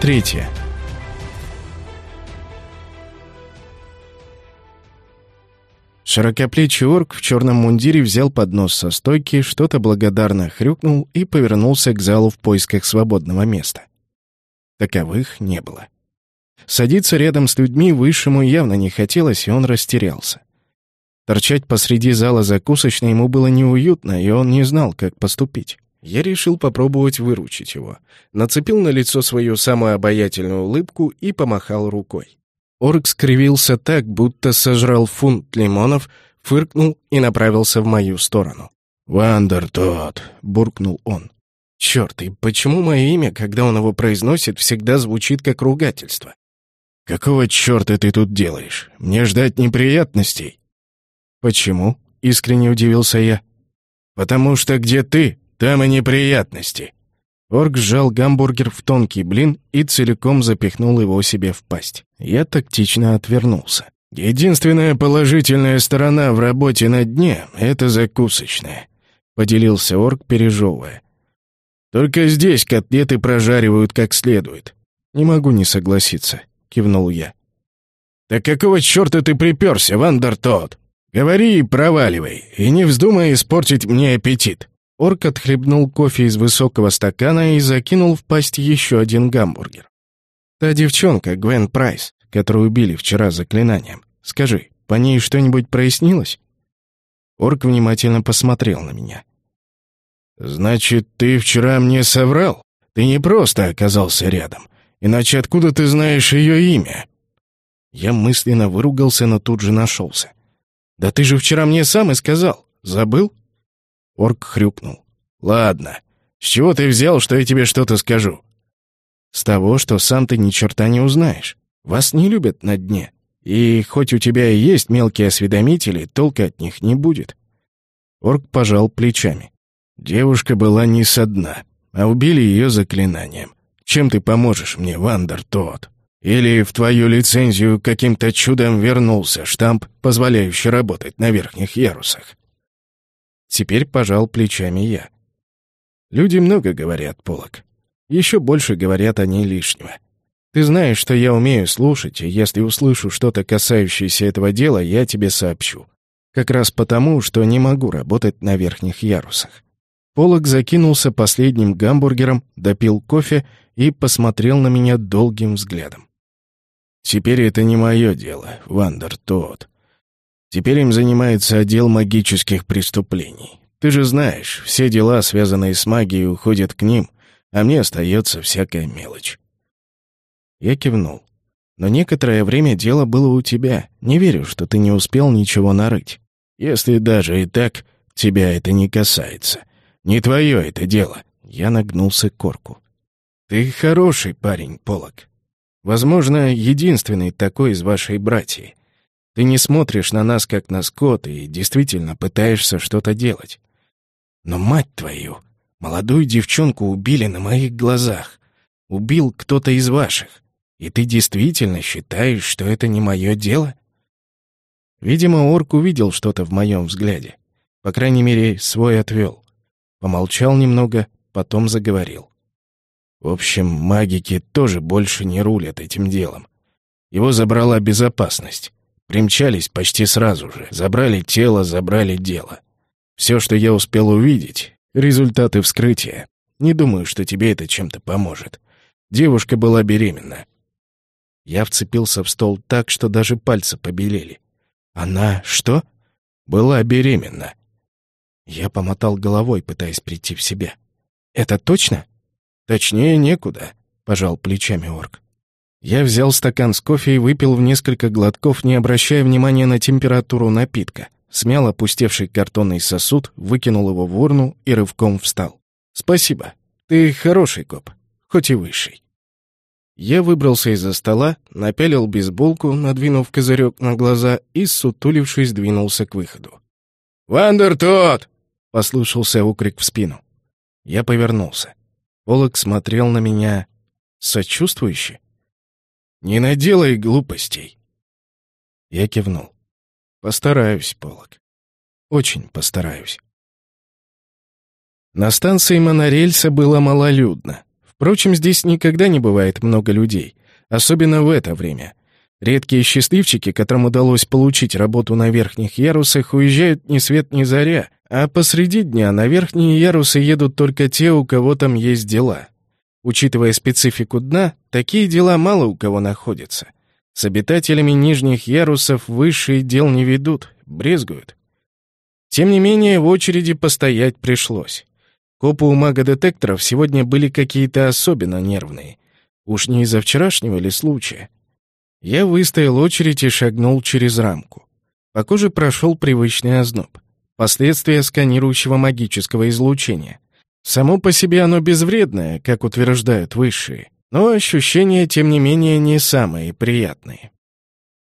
третья. Широкоплечий орк в черном мундире взял поднос со стойки, что-то благодарно хрюкнул и повернулся к залу в поисках свободного места. Таковых не было. Садиться рядом с людьми высшему явно не хотелось, и он растерялся. Торчать посреди зала закусочной ему было неуютно, и он не знал, как поступить. Я решил попробовать выручить его. Нацепил на лицо свою самую обаятельную улыбку и помахал рукой. Орк скривился так, будто сожрал фунт лимонов, фыркнул и направился в мою сторону. «Вандер тот», — буркнул он. «Черт, и почему мое имя, когда он его произносит, всегда звучит как ругательство?» «Какого черта ты тут делаешь? Мне ждать неприятностей?» «Почему?» — искренне удивился я. «Потому что где ты, там и неприятности». Орк сжал гамбургер в тонкий блин и целиком запихнул его себе в пасть. Я тактично отвернулся. «Единственная положительная сторона в работе на дне — это закусочная», — поделился орк, пережевывая. «Только здесь котлеты прожаривают как следует». «Не могу не согласиться», — кивнул я. «Так какого черта ты приперся, Вандер Тодд? Говори и проваливай, и не вздумай испортить мне аппетит». Орк отхлебнул кофе из высокого стакана и закинул в пасть еще один гамбургер. «Та девчонка, Гвен Прайс, которую убили вчера заклинанием. Скажи, по ней что-нибудь прояснилось?» Орк внимательно посмотрел на меня. «Значит, ты вчера мне соврал? Ты не просто оказался рядом. Иначе откуда ты знаешь ее имя?» Я мысленно выругался, но тут же нашелся. «Да ты же вчера мне сам и сказал. Забыл?» Орк хрюкнул. «Ладно. С чего ты взял, что я тебе что-то скажу?» «С того, что сам ты ни черта не узнаешь. Вас не любят на дне. И хоть у тебя и есть мелкие осведомители, толка от них не будет». Орк пожал плечами. «Девушка была не со дна, а убили ее заклинанием. Чем ты поможешь мне, Вандер Тот? Или в твою лицензию каким-то чудом вернулся штамп, позволяющий работать на верхних ярусах?» Теперь пожал плечами я. Люди много говорят, Полок. Еще больше говорят они лишнего. Ты знаешь, что я умею слушать, и если услышу что-то касающееся этого дела, я тебе сообщу. Как раз потому, что не могу работать на верхних ярусах. Полок закинулся последним гамбургером, допил кофе и посмотрел на меня долгим взглядом. «Теперь это не мое дело, Вандер Тот. Теперь им занимается отдел магических преступлений. Ты же знаешь, все дела, связанные с магией, уходят к ним, а мне остается всякая мелочь». Я кивнул. «Но некоторое время дело было у тебя. Не верю, что ты не успел ничего нарыть. Если даже и так, тебя это не касается. Не твое это дело». Я нагнулся к корку. «Ты хороший парень, Полок. Возможно, единственный такой из вашей братьи. Ты не смотришь на нас, как на скот, и действительно пытаешься что-то делать. Но, мать твою, молодую девчонку убили на моих глазах. Убил кто-то из ваших. И ты действительно считаешь, что это не мое дело? Видимо, орк увидел что-то в моем взгляде. По крайней мере, свой отвел. Помолчал немного, потом заговорил. В общем, магики тоже больше не рулят этим делом. Его забрала безопасность. Примчались почти сразу же. Забрали тело, забрали дело. Все, что я успел увидеть, результаты вскрытия. Не думаю, что тебе это чем-то поможет. Девушка была беременна. Я вцепился в стол так, что даже пальцы побелели. Она что? Была беременна. Я помотал головой, пытаясь прийти в себя. Это точно? Точнее некуда, пожал плечами орк. Я взял стакан с кофе и выпил в несколько глотков, не обращая внимания на температуру напитка. Смял опустевший картонный сосуд, выкинул его в урну и рывком встал. «Спасибо. Ты хороший коп, хоть и высший». Я выбрался из-за стола, напялил бейсболку, надвинув козырек на глаза и, сутулившись, двинулся к выходу. «Вандер тот!» — послышался укрик в спину. Я повернулся. Полок смотрел на меня сочувствующе. Не наделай глупостей. Я кивнул. Постараюсь, Полок. Очень постараюсь. На станции монорельса было малолюдно. Впрочем, здесь никогда не бывает много людей, особенно в это время. Редкие счастливчики, которым удалось получить работу на верхних ярусах, уезжают ни свет ни заря, а посреди дня на верхние ярусы едут только те, у кого там есть дела. Учитывая специфику дна, такие дела мало у кого находятся. С обитателями нижних ярусов высшие дел не ведут, брезгуют. Тем не менее, в очереди постоять пришлось. Копы у мага-детекторов сегодня были какие-то особенно нервные. Уж не из-за вчерашнего ли случая? Я выстоял очередь и шагнул через рамку. По коже прошел привычный озноб. Последствия сканирующего магического излучения. Само по себе оно безвредное, как утверждают высшие, но ощущения, тем не менее, не самые приятные.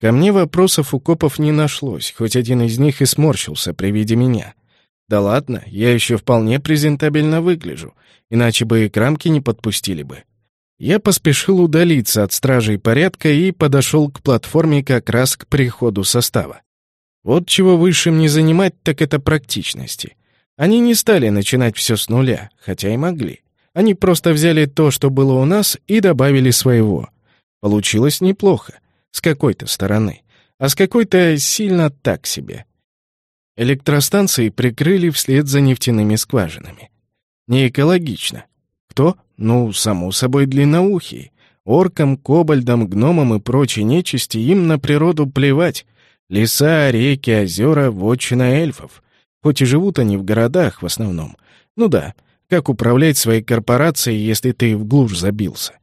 Ко мне вопросов у копов не нашлось, хоть один из них и сморщился при виде меня. Да ладно, я еще вполне презентабельно выгляжу, иначе бы и к рамке не подпустили бы. Я поспешил удалиться от стражей порядка и подошел к платформе как раз к приходу состава. Вот чего высшим не занимать, так это практичности. Они не стали начинать все с нуля, хотя и могли. Они просто взяли то, что было у нас, и добавили своего. Получилось неплохо. С какой-то стороны. А с какой-то сильно так себе. Электростанции прикрыли вслед за нефтяными скважинами. Не экологично. Кто? Ну, само собой, длинноухие. Оркам, кобальдам, гномам и прочей нечисти им на природу плевать. Леса, реки, озера — вотчина эльфов. Хоть и живут они в городах в основном. Ну да, как управлять своей корпорацией, если ты в глушь забился?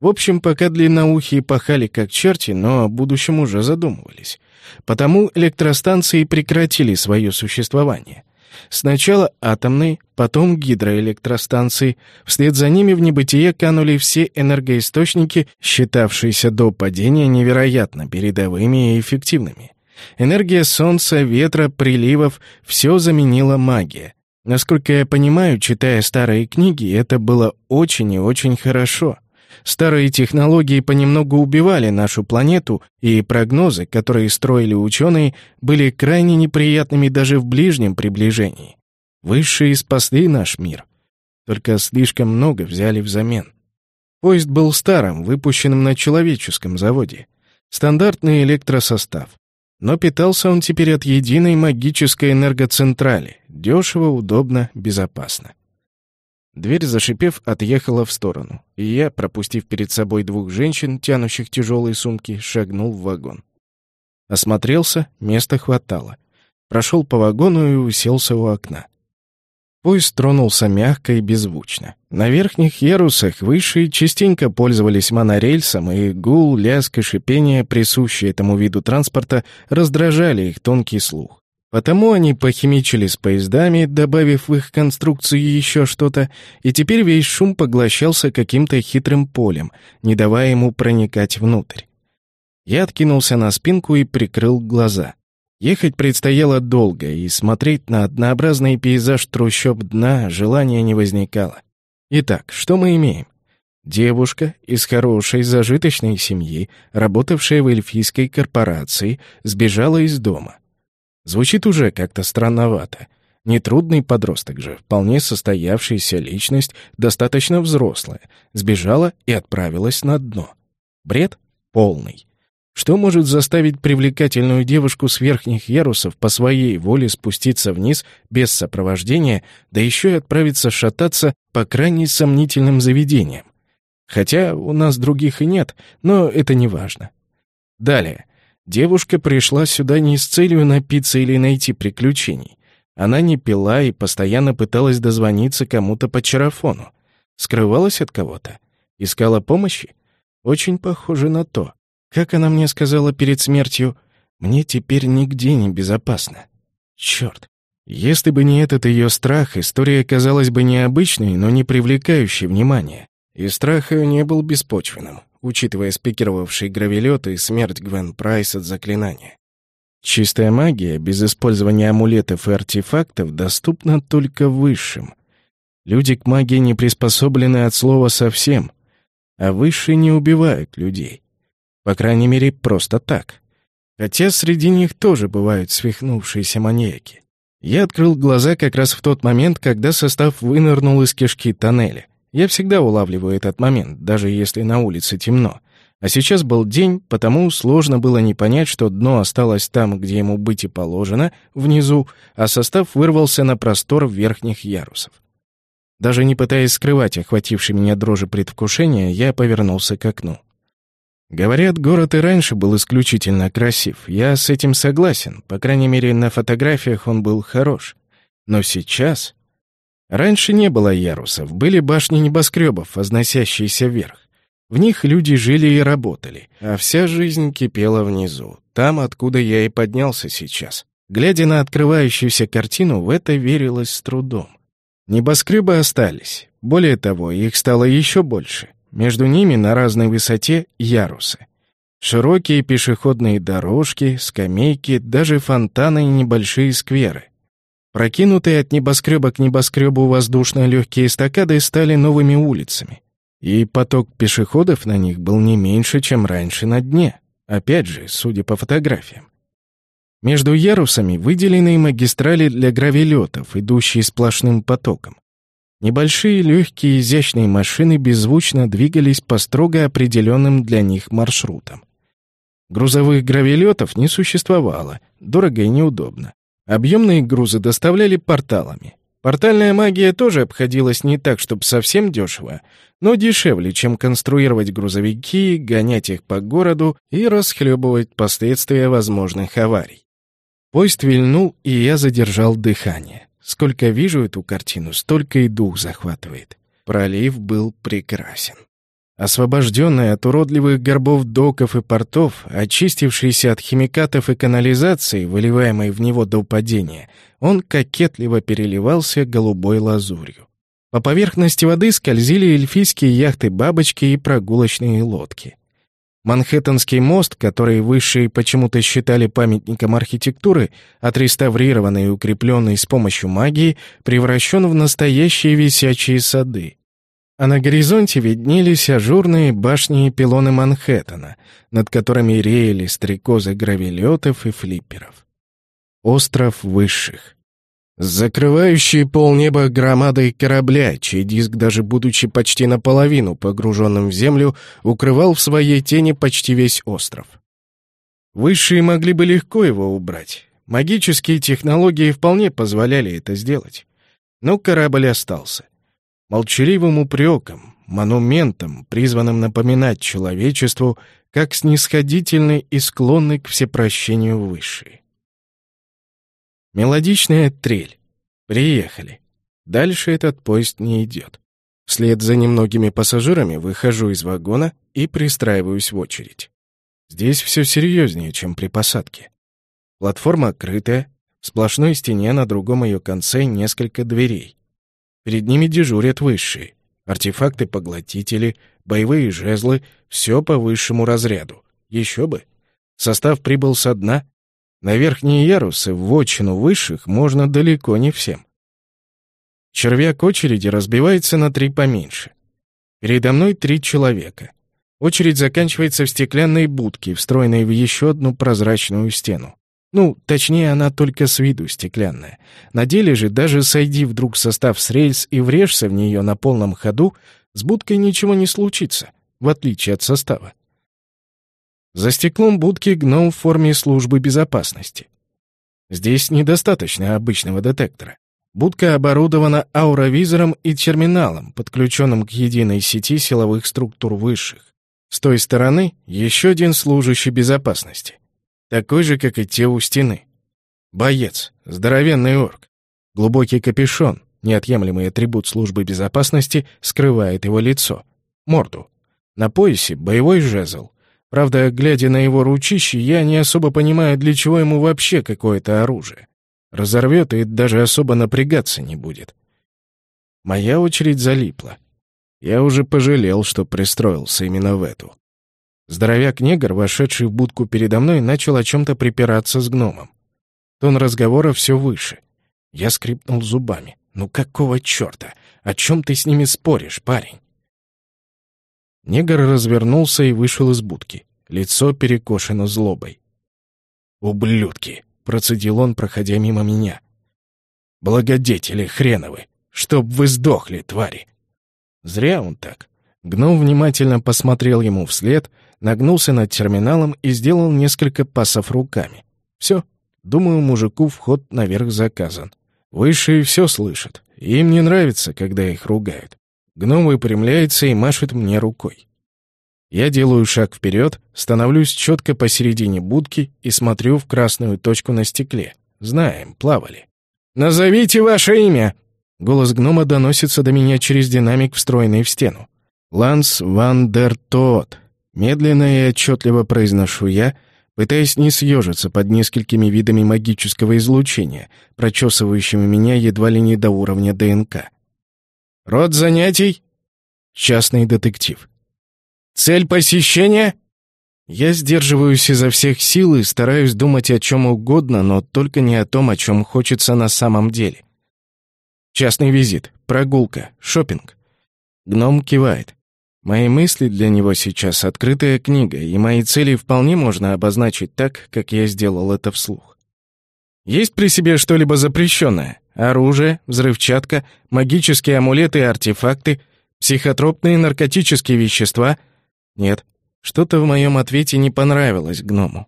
В общем, пока длинноухие пахали как черти, но о будущем уже задумывались. Потому электростанции прекратили свое существование. Сначала атомные, потом гидроэлектростанции. Вслед за ними в небытие канули все энергоисточники, считавшиеся до падения невероятно передовыми и эффективными. Энергия солнца, ветра, приливов — все заменила магия. Насколько я понимаю, читая старые книги, это было очень и очень хорошо — Старые технологии понемногу убивали нашу планету, и прогнозы, которые строили ученые, были крайне неприятными даже в ближнем приближении. Высшие спасли наш мир. Только слишком много взяли взамен. Поезд был старым, выпущенным на человеческом заводе. Стандартный электросостав. Но питался он теперь от единой магической энергоцентрали. Дешево, удобно, безопасно. Дверь, зашипев, отъехала в сторону, и я, пропустив перед собой двух женщин, тянущих тяжелые сумки, шагнул в вагон. Осмотрелся, места хватало. Прошел по вагону и уселся у окна. Поезд тронулся мягко и беззвучно. На верхних ярусах высшие частенько пользовались монорельсом, и гул, лязг и шипение, присущие этому виду транспорта, раздражали их тонкий слух. Потому они похимичили с поездами, добавив в их конструкцию еще что-то, и теперь весь шум поглощался каким-то хитрым полем, не давая ему проникать внутрь. Я откинулся на спинку и прикрыл глаза. Ехать предстояло долго, и смотреть на однообразный пейзаж трущоб дна желания не возникало. Итак, что мы имеем? Девушка из хорошей зажиточной семьи, работавшая в эльфийской корпорации, сбежала из дома — Звучит уже как-то странновато. Нетрудный подросток же, вполне состоявшаяся личность, достаточно взрослая, сбежала и отправилась на дно. Бред полный. Что может заставить привлекательную девушку с верхних ярусов по своей воле спуститься вниз без сопровождения, да еще и отправиться шататься по крайне сомнительным заведениям? Хотя у нас других и нет, но это не важно. Далее. Девушка пришла сюда не с целью напиться или найти приключений. Она не пила и постоянно пыталась дозвониться кому-то по чарафону. Скрывалась от кого-то? Искала помощи? Очень похоже на то. Как она мне сказала перед смертью, «Мне теперь нигде не безопасно». Черт. Если бы не этот ее страх, история казалась бы необычной, но не привлекающей внимания. И страх ее не был беспочвенным учитывая спикировавший гравелет и смерть Гвен Прайс от заклинания. Чистая магия без использования амулетов и артефактов доступна только высшим. Люди к магии не приспособлены от слова совсем, а высшие не убивают людей. По крайней мере, просто так. Хотя среди них тоже бывают свихнувшиеся маньяки. Я открыл глаза как раз в тот момент, когда состав вынырнул из кишки тоннеля. Я всегда улавливаю этот момент, даже если на улице темно. А сейчас был день, потому сложно было не понять, что дно осталось там, где ему быть и положено, внизу, а состав вырвался на простор верхних ярусов. Даже не пытаясь скрывать охвативший меня дрожи предвкушения, я повернулся к окну. Говорят, город и раньше был исключительно красив. Я с этим согласен. По крайней мере, на фотографиях он был хорош. Но сейчас... Раньше не было ярусов, были башни небоскребов, возносящиеся вверх. В них люди жили и работали, а вся жизнь кипела внизу, там, откуда я и поднялся сейчас. Глядя на открывающуюся картину, в это верилось с трудом. Небоскребы остались. Более того, их стало еще больше. Между ними на разной высоте ярусы. Широкие пешеходные дорожки, скамейки, даже фонтаны и небольшие скверы. Прокинутые от небоскреба к небоскребу воздушно-легкие эстакады стали новыми улицами. И поток пешеходов на них был не меньше, чем раньше на дне. Опять же, судя по фотографиям. Между ярусами выделены магистрали для гравелетов, идущие сплошным потоком. Небольшие легкие изящные машины беззвучно двигались по строго определенным для них маршрутам. Грузовых гравелетов не существовало, дорого и неудобно. Объемные грузы доставляли порталами. Портальная магия тоже обходилась не так, чтобы совсем дешево, но дешевле, чем конструировать грузовики, гонять их по городу и расхлебывать последствия возможных аварий. Поезд вильнул, и я задержал дыхание. Сколько вижу эту картину, столько и дух захватывает. Пролив был прекрасен. Освобожденный от уродливых горбов доков и портов, очистившийся от химикатов и канализации, выливаемой в него до падения, он кокетливо переливался голубой лазурью. По поверхности воды скользили эльфийские яхты-бабочки и прогулочные лодки. Манхэттенский мост, который высшие почему-то считали памятником архитектуры, отреставрированный и укрепленный с помощью магии, превращен в настоящие висячие сады. А на горизонте виднелись ажурные башни и пилоны Манхэттена, над которыми реяли стрекозы гравелетов и флипперов. Остров высших. Закрывающие полнеба громадой корабля, чей диск, даже будучи почти наполовину погруженным в землю, укрывал в своей тени почти весь остров. Высшие могли бы легко его убрать. Магические технологии вполне позволяли это сделать. Но корабль остался. Молчаливым упреком, монументом, призванным напоминать человечеству, как снисходительный и склонный к всепрощению высшие. Мелодичная трель. Приехали. Дальше этот поезд не идет. Вслед за немногими пассажирами выхожу из вагона и пристраиваюсь в очередь. Здесь все серьезнее, чем при посадке. Платформа открытая, в сплошной стене на другом ее конце несколько дверей. Перед ними дежурят высшие. Артефакты-поглотители, боевые жезлы — все по высшему разряду. Еще бы. Состав прибыл со дна, на верхние ярусы, в вотчину высших, можно далеко не всем. Червяк очереди разбивается на три поменьше. Передо мной три человека. Очередь заканчивается в стеклянной будке, встроенной в еще одну прозрачную стену. Ну, точнее, она только с виду стеклянная. На деле же, даже сойди вдруг состав с рельс и врежься в нее на полном ходу, с будкой ничего не случится, в отличие от состава. За стеклом будки гном в форме службы безопасности. Здесь недостаточно обычного детектора. Будка оборудована ауровизором и терминалом, подключенным к единой сети силовых структур высших. С той стороны еще один служащий безопасности. Такой же, как и те у стены. Боец, здоровенный орк. Глубокий капюшон, неотъемлемый атрибут службы безопасности, скрывает его лицо. Морду. На поясе боевой жезл. Правда, глядя на его ручище, я не особо понимаю, для чего ему вообще какое-то оружие. Разорвет и даже особо напрягаться не будет. Моя очередь залипла. Я уже пожалел, что пристроился именно в эту. Здоровяк-негр, вошедший в будку передо мной, начал о чем-то припираться с гномом. Тон разговора все выше. Я скрипнул зубами. «Ну какого черта? О чем ты с ними споришь, парень?» Негр развернулся и вышел из будки. Лицо перекошено злобой. «Ублюдки!» — процедил он, проходя мимо меня. «Благодетели хреновы! Чтоб вы сдохли, твари!» Зря он так. Гном внимательно посмотрел ему вслед, нагнулся над терминалом и сделал несколько пасов руками. Все. Думаю, мужику вход наверх заказан. Высшие все слышат. Им не нравится, когда их ругают. Гном выпрямляется и машет мне рукой. Я делаю шаг вперед, становлюсь четко посередине будки и смотрю в красную точку на стекле. Знаем, плавали. «Назовите ваше имя!» Голос гнома доносится до меня через динамик, встроенный в стену. «Ланс Ван дер Тот». Медленно и отчетливо произношу я, пытаясь не съежиться под несколькими видами магического излучения, прочесывающими меня едва ли не до уровня ДНК. «Род занятий?» «Частный детектив». «Цель посещения?» Я сдерживаюсь изо всех сил и стараюсь думать о чем угодно, но только не о том, о чем хочется на самом деле. Частный визит, прогулка, шопинг. Гном кивает. Мои мысли для него сейчас открытая книга, и мои цели вполне можно обозначить так, как я сделал это вслух. Есть при себе что-либо запрещенное? Оружие, взрывчатка, магические амулеты и артефакты, психотропные наркотические вещества? Нет. Что-то в моем ответе не понравилось гному.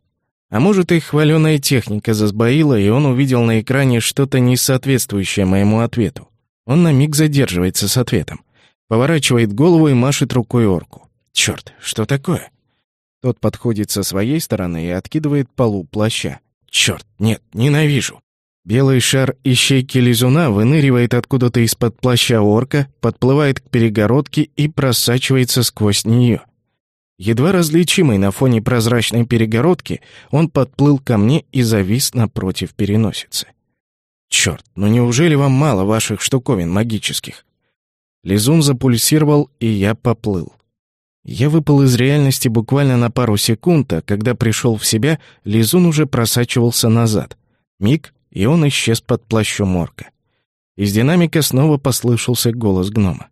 А может, их хваленая техника засбоила, и он увидел на экране что-то не соответствующее моему ответу. Он на миг задерживается с ответом. Поворачивает голову и машет рукой орку. Черт, что такое? Тот подходит со своей стороны и откидывает полу плаща. Черт, нет, ненавижу. Белый шар ищейки лизуна выныривает откуда-то из-под плаща орка, подплывает к перегородке и просачивается сквозь нее. Едва различимый на фоне прозрачной перегородки, он подплыл ко мне и завис напротив переносицы. «Черт, ну неужели вам мало ваших штуковин магических? Лизун запульсировал, и я поплыл. Я выпал из реальности буквально на пару секунд, а когда пришел в себя, Лизун уже просачивался назад. Миг, и он исчез под плащом орка. Из динамика снова послышался голос гнома.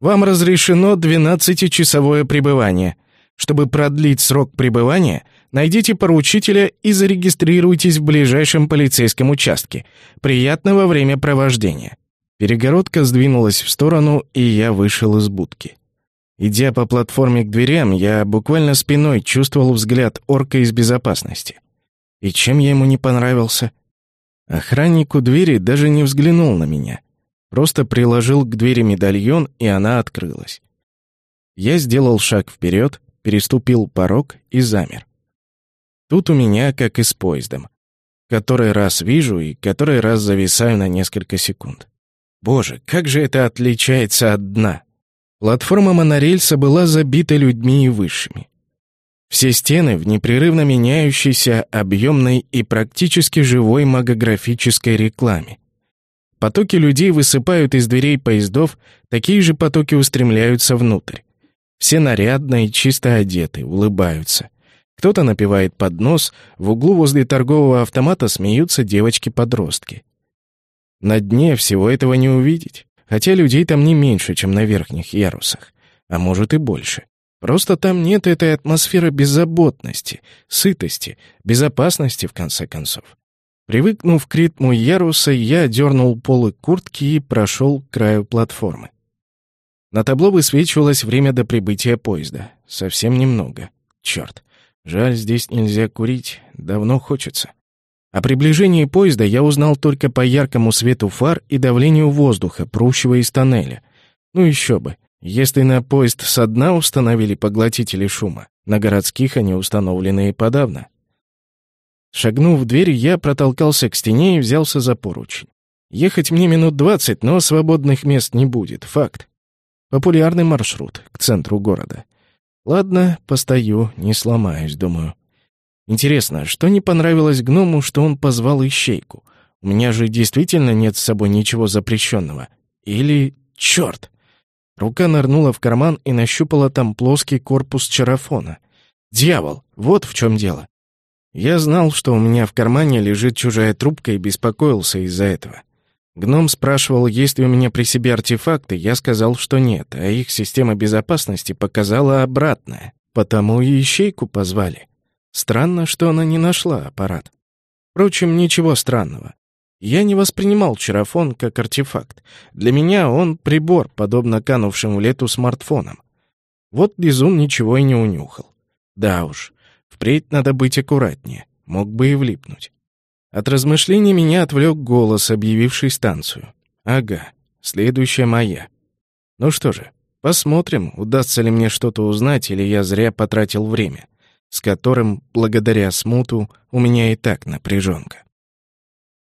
«Вам разрешено двенадцатичасовое пребывание. Чтобы продлить срок пребывания, найдите поручителя и зарегистрируйтесь в ближайшем полицейском участке. Приятного времяпровождения». Перегородка сдвинулась в сторону, и я вышел из будки. Идя по платформе к дверям, я буквально спиной чувствовал взгляд орка из безопасности. И чем я ему не понравился? Охранник у двери даже не взглянул на меня. Просто приложил к двери медальон, и она открылась. Я сделал шаг вперед, переступил порог и замер. Тут у меня как и с поездом. Который раз вижу и который раз зависаю на несколько секунд. Боже, как же это отличается от дна! Платформа монорельса была забита людьми и высшими. Все стены в непрерывно меняющейся, объемной и практически живой магографической рекламе. Потоки людей высыпают из дверей поездов, такие же потоки устремляются внутрь. Все нарядно и чисто одеты, улыбаются. Кто-то напевает под нос, в углу возле торгового автомата смеются девочки-подростки. На дне всего этого не увидеть, хотя людей там не меньше, чем на верхних ярусах, а может и больше. Просто там нет этой атмосферы беззаботности, сытости, безопасности, в конце концов. Привыкнув к ритму яруса, я дернул полы куртки и прошел к краю платформы. На табло высвечивалось время до прибытия поезда. Совсем немного. Черт. Жаль, здесь нельзя курить. Давно хочется. О приближении поезда я узнал только по яркому свету фар и давлению воздуха, прущего из тоннеля. Ну еще бы. Если на поезд со дна установили поглотители шума, на городских они установлены и подавно. Шагнув в дверь, я протолкался к стене и взялся за поручень. Ехать мне минут двадцать, но свободных мест не будет, факт. Популярный маршрут к центру города. Ладно, постою, не сломаюсь, думаю. Интересно, что не понравилось гному, что он позвал ищейку? У меня же действительно нет с собой ничего запрещенного. Или... Черт! Рука нырнула в карман и нащупала там плоский корпус чарафона. Дьявол! Вот в чем дело. Я знал, что у меня в кармане лежит чужая трубка и беспокоился из-за этого. Гном спрашивал, есть ли у меня при себе артефакты, я сказал, что нет, а их система безопасности показала обратное. Потому и ищейку позвали. Странно, что она не нашла аппарат. Впрочем, ничего странного. Я не воспринимал чарафон как артефакт. Для меня он прибор, подобно канувшим в лету смартфонам. Вот Лизун ничего и не унюхал. Да уж, впредь надо быть аккуратнее, мог бы и влипнуть. От размышлений меня отвлек голос, объявивший станцию. Ага, следующая моя. Ну что же, посмотрим, удастся ли мне что-то узнать, или я зря потратил время, с которым, благодаря смуту, у меня и так напряженка.